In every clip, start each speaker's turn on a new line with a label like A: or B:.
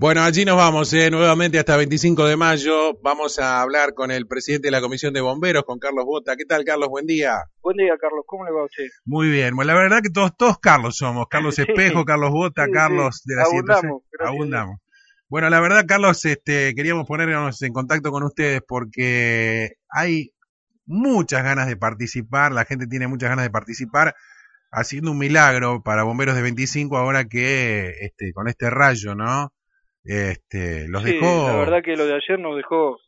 A: Bueno, allí nos vamos eh, nuevamente hasta 25 de mayo. Vamos a hablar con el presidente de la Comisión de Bomberos, con Carlos Bota. ¿Qué tal, Carlos? Buen día.
B: Buen día, Carlos. ¿Cómo le va a usted?
A: Muy bien. Bueno, la verdad que todos, todos Carlos somos. Carlos Espejo, Carlos Bota, Carlos de la
B: Abundamos.
A: Abundamos. Bueno, la verdad, Carlos, este, queríamos ponernos en contacto con ustedes porque hay muchas ganas de participar, la gente tiene muchas ganas de participar, haciendo un milagro para bomberos de 25 ahora que este, con este rayo, ¿no? Este, los
B: sí,
A: dejó.
B: La verdad que lo de ayer nos dejó,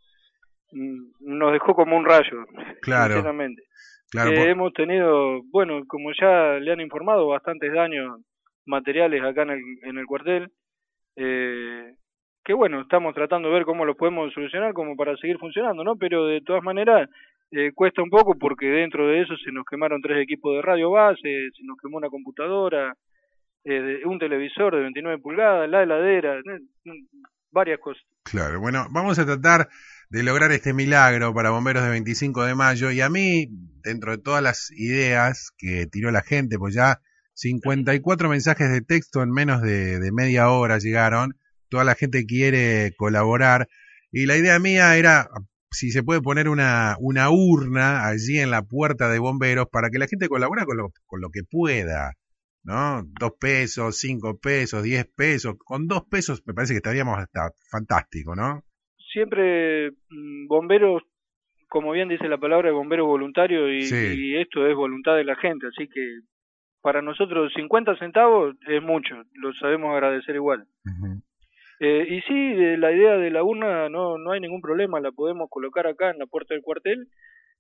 B: mm, nos dejó como un rayo,
A: claro,
B: sinceramente.
A: Claro,
B: Eh,
A: por-
B: Hemos tenido, bueno, como ya le han informado, bastantes daños materiales acá en el, en el cuartel. Eh, que bueno, estamos tratando de ver cómo lo podemos solucionar como para seguir funcionando, ¿no? Pero de todas maneras eh, cuesta un poco porque dentro de eso se nos quemaron tres equipos de radio base, se nos quemó una computadora, eh, un televisor de 29 pulgadas, la heladera, eh, varias cosas.
A: Claro, bueno, vamos a tratar de lograr este milagro para bomberos de 25 de mayo y a mí, dentro de todas las ideas que tiró la gente, pues ya 54 mensajes de texto en menos de, de media hora llegaron, toda la gente quiere colaborar y la idea mía era si se puede poner una, una urna allí en la puerta de bomberos para que la gente colabore con lo, con lo que pueda. ¿No? Dos pesos, cinco pesos, diez pesos. Con dos pesos me parece que estaríamos hasta fantástico, ¿no?
B: Siempre mm, bomberos, como bien dice la palabra, bomberos voluntarios y,
A: Sí.
B: y esto es voluntad de la gente, así que para nosotros 50 centavos es mucho, lo sabemos agradecer igual. Eh, y sí, la idea de la urna no, no hay ningún problema, la podemos colocar acá en la puerta del cuartel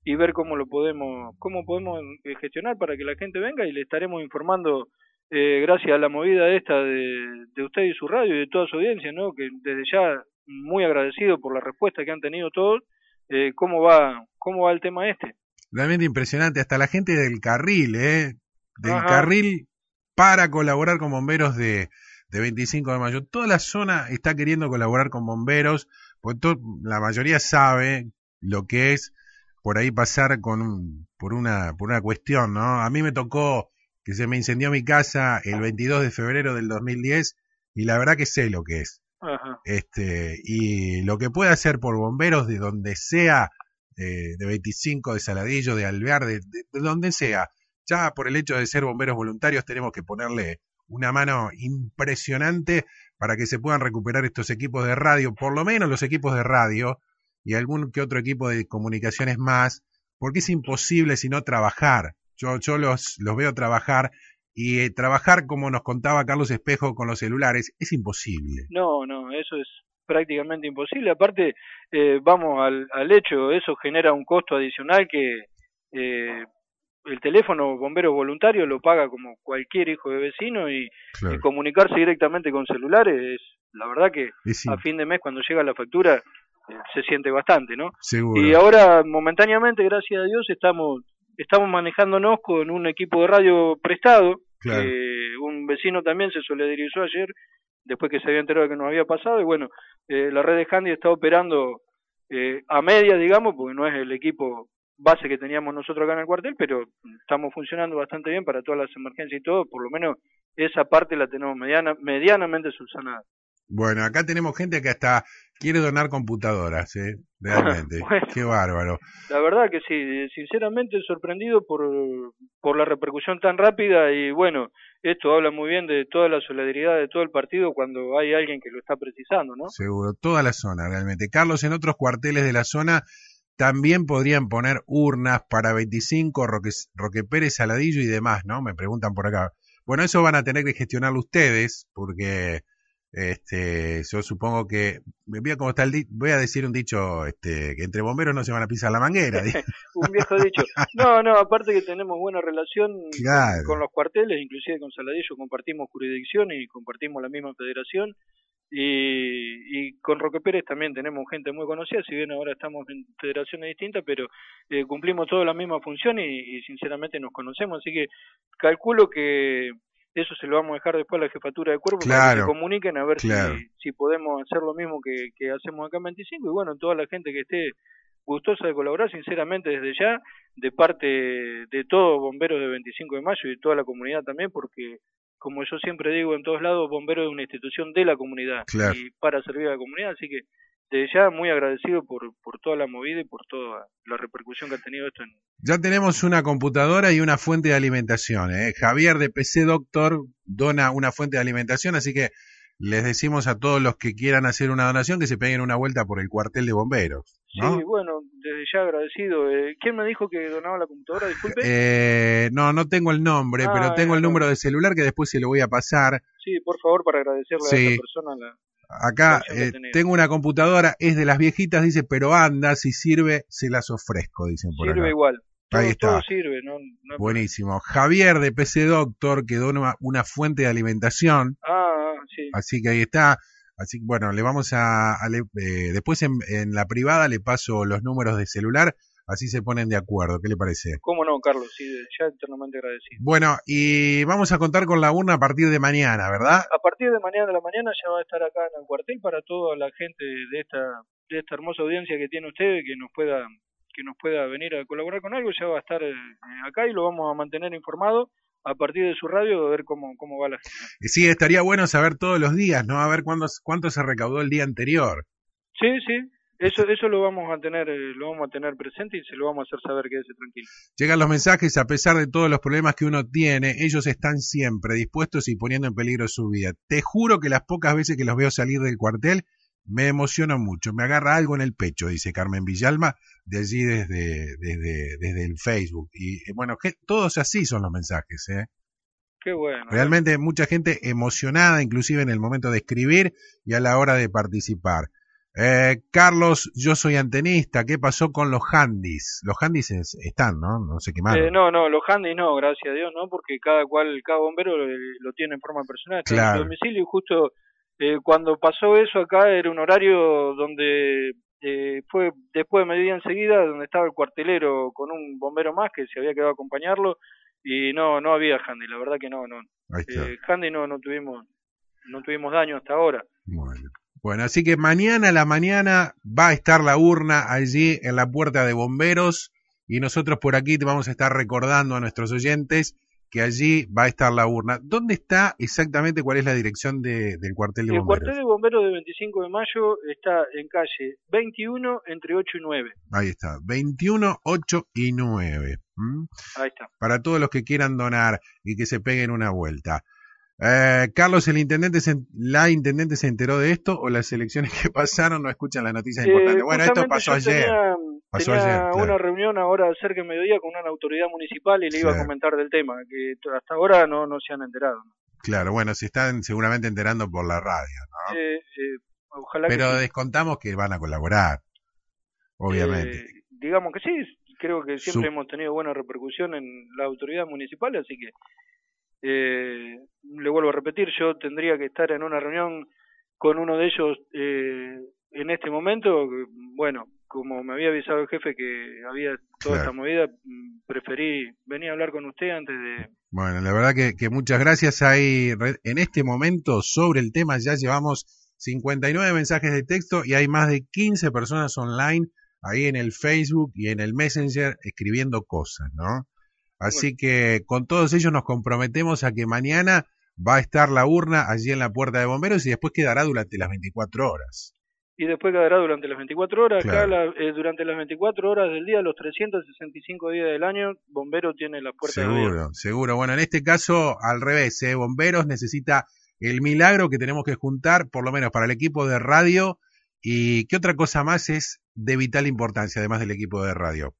B: y ver cómo lo podemos, cómo podemos eh, gestionar para que la gente venga y le estaremos informando eh, gracias a la movida esta de, de usted y su radio y de toda su audiencia, ¿no? Que desde ya muy agradecido por la respuesta que han tenido todos, eh, cómo va, cómo va el tema este.
A: Realmente impresionante. Hasta la gente del carril, ¿eh? Del
B: Ajá.
A: carril para colaborar con bomberos de, de 25 de mayo. Toda la zona está queriendo colaborar con bomberos, porque la mayoría sabe lo que es por ahí pasar con un, por una, por una cuestión, ¿no? A mí me tocó que se me incendió mi casa el 22 de febrero del 2010 y la verdad que sé lo que es.
B: Ajá.
A: este y lo que puede hacer por bomberos de donde sea eh, de 25 de Saladillo de Alvear de, de- de donde sea ya por el hecho de ser bomberos voluntarios tenemos que ponerle una mano impresionante para que se puedan recuperar estos equipos de radio por lo menos los equipos de radio y algún que otro equipo de comunicaciones más porque es imposible sino trabajar yo yo los los veo trabajar y eh, trabajar como nos contaba Carlos Espejo con los celulares es imposible
B: No, no, eso es prácticamente imposible. Aparte, eh, vamos al, al hecho, eso genera un costo adicional que eh, el teléfono bombero voluntario lo paga como cualquier hijo de vecino y,
A: Claro.
B: y comunicarse directamente con celulares es, la verdad que a fin de mes cuando llega la factura se siente bastante, ¿no?
A: seguro.
B: Y ahora momentáneamente, gracias a Dios, estamos estamos manejándonos con un equipo de radio prestado.
A: Claro.
B: Eh, un vecino también se solidarizó ayer, después que se había enterado de que nos había pasado, y bueno, eh, la red de Handy está operando eh, a media, digamos, porque no es el equipo base que teníamos nosotros acá en el cuartel, pero estamos funcionando bastante bien para todas las emergencias y todo, por lo menos esa parte la tenemos mediana, medianamente subsanada.
A: Bueno, acá tenemos gente que hasta quiere donar computadoras, ¿eh? Realmente.
B: Bueno.
A: Qué bárbaro.
B: La verdad que sí, sinceramente sorprendido por, por la repercusión tan rápida y bueno, esto habla muy bien de toda la solidaridad de todo el partido cuando hay alguien que lo está precisando, ¿no?
A: Seguro. Toda la zona, realmente. Carlos, en otros cuarteles de la zona también podrían poner urnas para 25, Roque, Roque Pérez, Saladillo y demás, ¿no? Me preguntan por acá. Bueno, eso van a tener que gestionarlo ustedes, porque este, yo supongo que, voy a, como está el di- voy a decir un dicho, este, que entre bomberos no se van a pisar la manguera.
B: Un viejo dicho. No, no, aparte que tenemos buena relación
A: Claro.
B: con los cuarteles, inclusive con Saladillo compartimos jurisdicción y compartimos la misma federación. Y, y con Roque Pérez también tenemos gente muy conocida, si bien ahora estamos en federaciones distintas, pero eh, cumplimos toda la misma función y, y sinceramente nos conocemos, así que calculo que eso se lo vamos a dejar después a la jefatura de cuerpo para que se comuniquen a ver
A: claro.
B: si, si podemos hacer lo mismo que, que hacemos acá en 25 y bueno, toda la gente que esté gustosa de colaborar, sinceramente desde ya, de parte de todos bomberos de 25 de mayo y de toda la comunidad también, porque como yo siempre digo en todos lados, bombero es una institución de la comunidad y para servir a la comunidad, así que desde ya muy agradecido por, por toda la movida y por toda la repercusión que ha tenido esto. En...
A: Ya tenemos una computadora y una fuente de alimentación. ¿eh? Javier de PC Doctor dona una fuente de alimentación, así que les decimos a todos los que quieran hacer una donación que se peguen una vuelta por el cuartel de bomberos.
B: Sí, bueno, desde ya agradecido. Eh, ¿Quién me dijo que donaba la computadora? Disculpe.
A: Eh, no, no tengo el nombre, pero ah, tengo el número de celular que después se lo voy a pasar.
B: Sí, por favor, para agradecerle a esa persona la,
A: Acá eh, tengo una computadora, es de las viejitas, dice, pero anda, si sirve, se las ofrezco, dicen por
B: Sirve igual. Ahí está. sirve, no,
A: Buenísimo. Javier de PC Doctor que dona una fuente de alimentación.
B: Ah, sí.
A: Así que ahí está. Así que bueno, le vamos a, eh, después en, en, la privada le paso los números de celular, así se ponen de acuerdo. ¿Qué le parece?
B: Cómo no, Carlos, sí, ya eternamente agradecido.
A: Bueno, y vamos a contar con la urna a partir de mañana, ¿verdad?
B: A partir de mañana de la mañana ya va a estar acá en el cuartel para toda la gente de esta de esta hermosa audiencia que tiene usted que nos pueda que nos pueda venir a colaborar con algo, ya va a estar eh, acá y lo vamos a mantener informado a partir de su radio a ver cómo, cómo va la gente.
A: Sí, estaría bueno saber todos los días, ¿no? A ver cuándo, cuánto se recaudó el día anterior.
B: Sí, sí, eso, eso lo vamos a tener, eh, lo vamos a tener presente y se lo vamos a hacer saber, quédese tranquilo.
A: Llegan los mensajes, a pesar de todos los problemas que uno tiene, ellos están siempre dispuestos y poniendo en peligro su vida. Te juro que las pocas veces que los veo salir del cuartel, me emociona mucho, me agarra algo en el pecho, dice Carmen Villalma, de allí desde, desde, desde el Facebook. Y eh, bueno, que, todos así son los mensajes, ¿eh?
B: Qué bueno.
A: Realmente mucha gente emocionada, inclusive en el momento de escribir y a la hora de participar. Eh, Carlos, yo soy antenista. ¿Qué pasó con los handys? Los handys están, ¿no? No se quemaron.
B: Eh, no, no, los handys no, gracias a Dios, ¿no? Porque cada cual, cada bombero lo, tiene en forma personal. Claro. En domicilio y justo eh, cuando pasó eso acá era un horario donde eh, fue después de medida enseguida donde estaba el cuartelero con un bombero más que se había quedado a acompañarlo y no no había handy la verdad que no no eh, handy no no tuvimos no tuvimos daño hasta ahora
A: bueno. Bueno así que mañana a la mañana va a estar la urna allí en la puerta de bomberos y nosotros por aquí te vamos a estar recordando a nuestros oyentes que allí va a estar la urna. ¿Dónde está exactamente cuál es la dirección de, del cuartel de bomberos?
B: El cuartel de bomberos de 25 de mayo está en calle 21 entre 8 y 9.
A: Ahí está, 21, 8 y 9.
B: Ahí está.
A: Para todos los que quieran donar y que se peguen una vuelta. Eh, Carlos, el intendente la intendente se enteró de esto o las elecciones que pasaron no escuchan las noticias eh, importantes. Bueno, esto pasó ayer.
B: Tenía, una reunión ahora cerca de mediodía con una autoridad municipal y le iba a comentar del tema, que hasta ahora no, no se han enterado.
A: Claro, bueno, se están seguramente enterando por la radio, ¿no?
B: Eh, ojalá
A: Pero descontamos que van a colaborar, obviamente.
B: digamos que sí, creo que siempre hemos tenido buena repercusión en la autoridad municipal, así que eh, le vuelvo a repetir, yo tendría que estar en una reunión con uno de ellos eh, en este momento. Bueno, como me había avisado el jefe que había toda esta movida, preferí venir a hablar con usted antes de...
A: Bueno, la verdad que, que muchas gracias. Hay, en este momento sobre el tema ya llevamos 59 mensajes de texto y hay más de 15 personas online ahí en el Facebook y en el Messenger escribiendo cosas, ¿no? Así que con todos ellos nos comprometemos a que mañana va a estar la urna allí en la puerta de bomberos y después quedará durante las 24 horas.
B: Y después quedará durante las 24 horas. Acá eh, durante las 24 horas del día, los 365 días del año, Bomberos tiene la puerta
A: Seguro, seguro. Bueno, en este caso, al revés, ¿eh? Bomberos necesita el milagro que tenemos que juntar, por lo menos para el equipo de radio. ¿Y qué otra cosa más es de vital importancia, además del equipo de radio?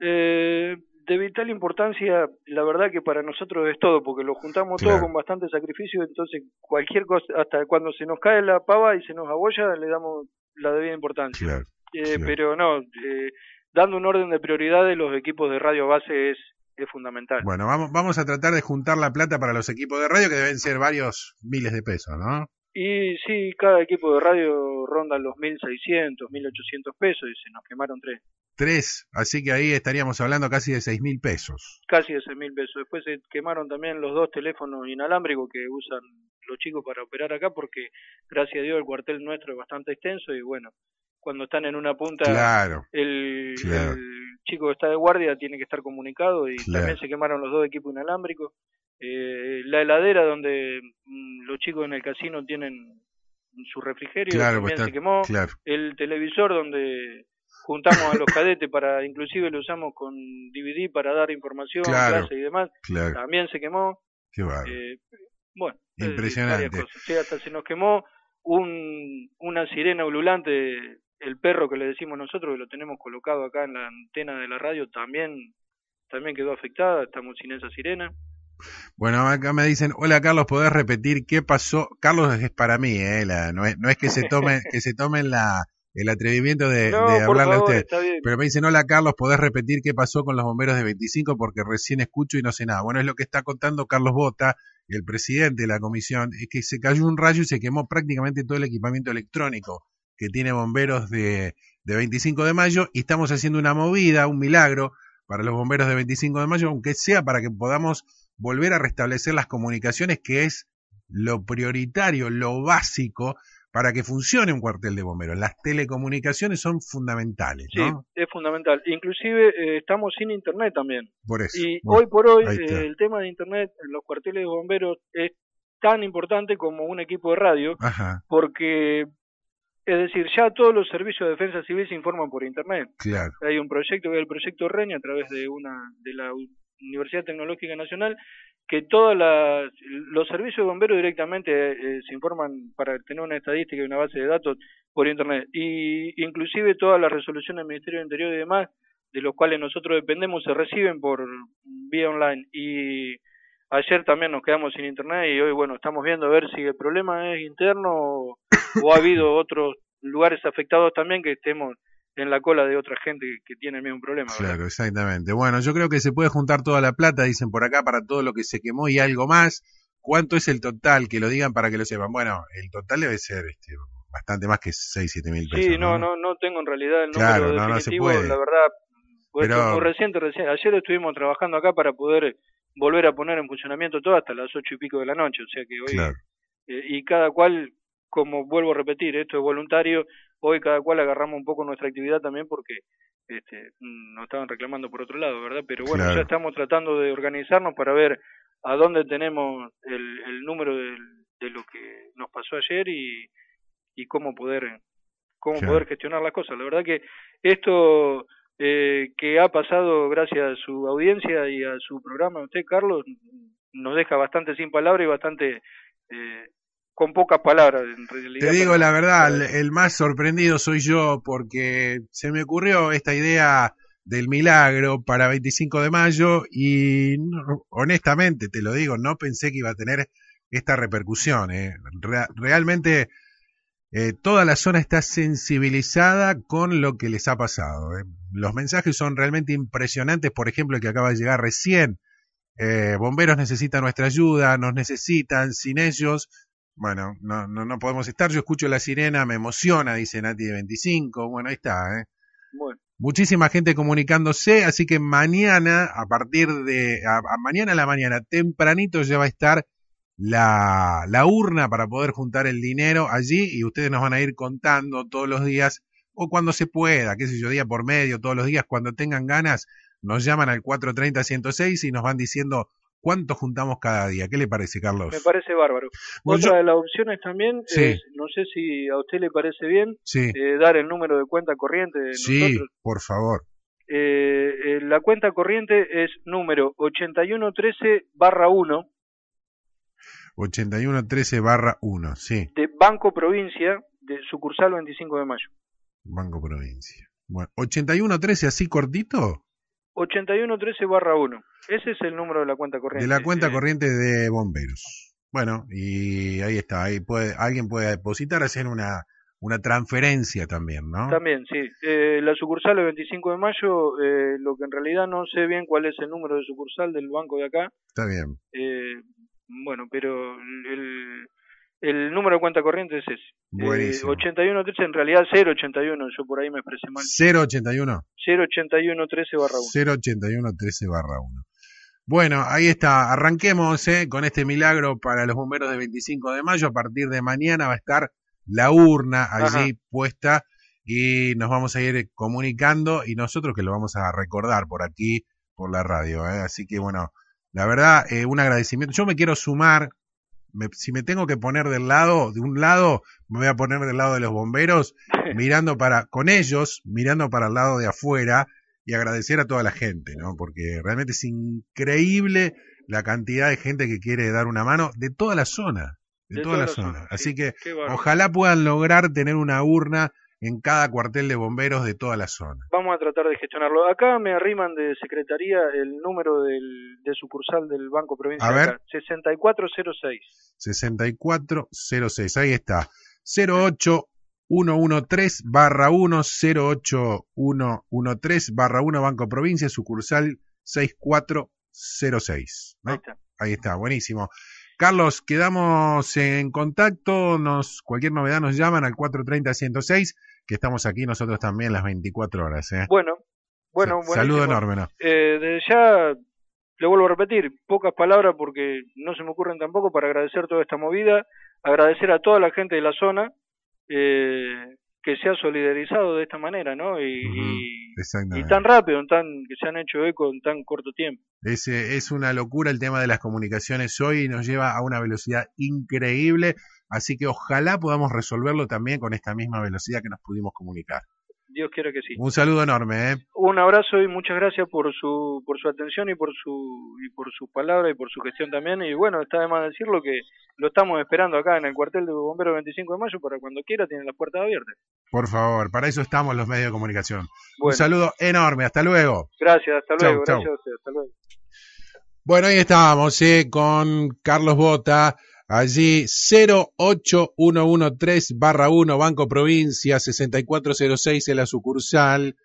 B: Eh, de vital importancia, la verdad que para nosotros es todo, porque lo juntamos todo con bastante sacrificio, entonces cualquier cosa, hasta cuando se nos cae la pava y se nos abolla, le damos la debida importancia. Eh, pero no, eh, dando un orden de prioridades, los equipos de radio base es, es fundamental.
A: Bueno, vamos, vamos a tratar de juntar la plata para los equipos de radio, que deben ser varios miles de pesos, ¿no?
B: Y sí, cada equipo de radio ronda los 1.600, 1.800 pesos y se nos quemaron tres.
A: Tres, así que ahí estaríamos hablando casi de seis mil pesos.
B: Casi de seis mil pesos. Después se quemaron también los dos teléfonos inalámbricos que usan los chicos para operar acá porque gracias a Dios el cuartel nuestro es bastante extenso y bueno, cuando están en una punta el, chico que está de guardia tiene que estar comunicado y también se quemaron los dos equipos inalámbricos eh, la heladera donde mm, los chicos en el casino tienen su refrigerio
A: Claro,
B: también
A: pues está-
B: se quemó,
A: claro.
B: el televisor donde juntamos a los cadetes para, inclusive lo usamos con DVD para dar información,
A: Claro.
B: clase y demás, también se quemó.
A: qué.
B: Eh, bueno, decir,
A: Impresionante.
B: Sí, hasta se nos quemó un, una sirena ululante, el perro que le decimos nosotros, que lo tenemos colocado acá en la antena de la radio, también, también quedó afectada, estamos sin esa sirena.
A: Bueno, acá me dicen, hola Carlos, ¿podés repetir qué pasó? Carlos es para mí, eh, la- no, es, no es que se tomen, que se tomen la, el atrevimiento de,
B: no,
A: de
B: por
A: hablarle a usted. Pero me dicen, hola Carlos, ¿podés repetir qué pasó con los bomberos de 25? Porque recién escucho y no sé nada. Bueno, es lo que está contando Carlos Bota, el presidente de la comisión, es que se cayó un rayo y se quemó prácticamente todo el equipamiento electrónico que tiene bomberos de, de 25 de mayo y estamos haciendo una movida, un milagro para los bomberos de 25 de mayo, aunque sea para que podamos volver a restablecer las comunicaciones, que es lo prioritario, lo básico para que funcione un cuartel de bomberos. Las telecomunicaciones son fundamentales,
B: Sí,
A: ¿no?
B: es fundamental. Inclusive eh, estamos sin internet también.
A: Por eso.
B: Y
A: Bueno,
B: hoy por hoy eh, el tema de internet en los cuarteles de bomberos es tan importante como un equipo de radio,
A: Ajá,
B: porque es decir, ya todos los servicios de defensa civil se informan por internet.
A: claro.
B: Hay un proyecto que es el proyecto RENI a través de una de la Universidad Tecnológica Nacional que todos los servicios de bomberos directamente eh, se informan para tener una estadística y una base de datos por internet. Y inclusive todas las resoluciones del Ministerio del Interior y demás de los cuales nosotros dependemos se reciben por vía online. Y ayer también nos quedamos sin internet y hoy bueno estamos viendo a ver si el problema es interno o, o ha habido otros lugares afectados también que estemos en la cola de otra gente que tiene el mismo problema. ¿verdad?
A: Claro, exactamente. Bueno, yo creo que se puede juntar toda la plata, dicen por acá, para todo lo que se quemó y algo más. ¿Cuánto es el total? Que lo digan para que lo sepan. Bueno, el total debe ser este, bastante más que 6, 7 mil pesos.
B: Sí, no, no, no tengo en realidad el número
A: Claro, no, no se
B: definitivo,
A: puede.
B: la verdad, pues
A: Pero-
B: esto reciente, recién. Ayer estuvimos trabajando acá para poder volver a poner en funcionamiento todo hasta las ocho y pico de la noche, o sea que hoy,
A: Claro,
B: eh, y cada cual, como vuelvo a repetir, esto es voluntario, hoy cada cual agarramos un poco nuestra actividad también porque este, nos estaban reclamando por otro lado, ¿verdad? Pero bueno,
A: Claro.
B: ya estamos tratando de organizarnos para ver a dónde tenemos el, el número de lo que nos pasó ayer y, y cómo poder cómo
A: Claro.
B: poder gestionar las cosas. La verdad que esto eh, que ha pasado gracias a su audiencia y a su programa, usted Carlos, nos deja bastante sin palabras y bastante eh, con pocas palabras en realidad.
A: Te digo la verdad, el, el más sorprendido soy yo porque se me ocurrió esta idea del milagro para 25 de mayo y no- honestamente te lo digo, no pensé que iba a tener esta repercusión. eh. Re- realmente eh, toda la zona está sensibilizada con lo que les ha pasado. eh. Los mensajes son realmente impresionantes, por ejemplo, el que acaba de llegar recién. eh, bomberos necesitan nuestra ayuda, nos necesitan, sin ellos bueno, no, no, no podemos estar. Yo escucho la sirena, me emociona, dice Nati de 25. Bueno, ahí está, ¿eh?
B: Bueno,
A: Muchísima gente comunicándose, así que mañana, a partir de, a, a mañana a la mañana, tempranito ya va a estar la, la urna para poder juntar el dinero allí y ustedes nos van a ir contando todos los días o cuando se pueda, qué sé yo, día por medio, todos los días, cuando tengan ganas, nos llaman al 430-106 y nos van diciendo cuánto juntamos cada día. ¿Qué le parece, Carlos?
B: me parece bárbaro.
A: Bueno,
B: Otra
A: yo-
B: de las opciones también
A: Sí.
B: es, no sé si a usted le parece bien,
A: sí.
B: eh, dar el número de cuenta corriente de
A: Sí,
B: nosotros.
A: por favor.
B: Eh, eh, la cuenta corriente es número 8113 barra 1
A: 8113 barra 1, sí,
B: de Banco Provincia de sucursal 25 de mayo.
A: Banco Provincia. Bueno, 8113 así cortito,
B: 8113 barra 1. Ese es el número de la cuenta corriente.
A: de la cuenta corriente de bomberos. Bueno, y ahí está, ahí puede, alguien puede depositar, hacer una, una transferencia también, ¿no?
B: También, sí. Eh, la sucursal es 25 de mayo, eh, lo que en realidad no sé bien cuál es el número de sucursal del banco de acá.
A: Está bien.
B: Eh, bueno, pero el, el número de cuenta corriente es ese.
A: Buenísimo.
B: Eh, 8113, en realidad 081, yo por ahí me expresé mal.
A: 081.
B: 08113 barra 1.
A: 08113 barra 1. Bueno, ahí está. Arranquemos eh, con este milagro para los bomberos de 25 de mayo. A partir de mañana va a estar la urna allí
B: Ajá.
A: puesta y nos vamos a ir comunicando y nosotros que lo vamos a recordar por aquí, por la radio. eh. Así que bueno, La verdad, eh, un agradecimiento. Yo me quiero sumar, me- si me tengo que poner del lado, de un lado, me voy a poner del lado de los bomberos, mirando para, con ellos, mirando para el lado de afuera y agradecer a toda la gente, ¿no? Porque realmente es increíble la cantidad de gente que quiere dar una mano de toda la zona, de, toda, la zona. Así
B: sí,
A: que ojalá puedan lograr tener una urna en cada cuartel de bomberos de toda la zona.
B: Vamos a tratar de gestionarlo. Acá me arriman de secretaría el número del, de sucursal del Banco Provincia.
A: A ver.
B: acá, 6406.
A: 6406, ahí está. 08113 barra 1, 08113 barra 1 Banco Provincia, sucursal 6406. ¿no?
B: Ahí está.
A: Ahí está, buenísimo. Carlos, quedamos en contacto, nos, cualquier novedad nos llaman al 430-106, que estamos aquí nosotros también las 24 horas. ¿eh?
B: Bueno, bueno,
A: Sa- Saludo enorme, ¿no?
B: Eh, desde ya, le vuelvo a repetir, pocas palabras porque no se me ocurren tampoco para agradecer toda esta movida, agradecer a toda la gente de la zona eh, que se ha solidarizado de esta manera, ¿no? Y, tan rápido, en tan, que se han hecho eco en tan corto tiempo.
A: Es, es una locura el tema de las comunicaciones hoy y nos lleva a una velocidad increíble, así que ojalá podamos resolverlo también con esta misma velocidad que nos pudimos comunicar.
B: Dios quiera que sí.
A: Un saludo enorme, ¿eh?
B: Un abrazo y muchas gracias por su por su atención y por su y por su palabra y por su gestión también y bueno está de más decirlo que lo estamos esperando acá en el cuartel de bomberos 25 de mayo para cuando quiera tienen las puertas abiertas.
A: Por favor, para eso estamos los medios de comunicación. Un saludo enorme, hasta luego.
B: gracias, hasta
A: Chau,
B: luego,
A: chau.
B: gracias a usted, hasta luego.
A: Bueno, ahí estábamos, ¿eh? Con Carlos Bota, allí 08113 barra 1, Banco Provincia, 6406 en la sucursal.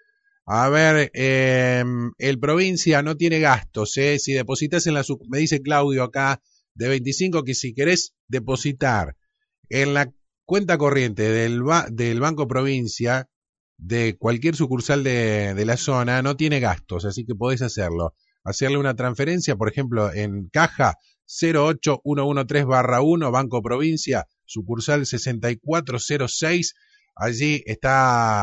A: A ver, eh, el provincia no tiene gastos, ¿eh? Si depositas en la me dice Claudio acá, de 25, que si querés depositar en la cuenta corriente del, ba- del Banco Provincia, de cualquier sucursal de, de la zona, no tiene gastos, así que podés hacerlo. Hacerle una transferencia, por ejemplo, en caja 08113 barra 1, Banco Provincia, sucursal 6406, allí está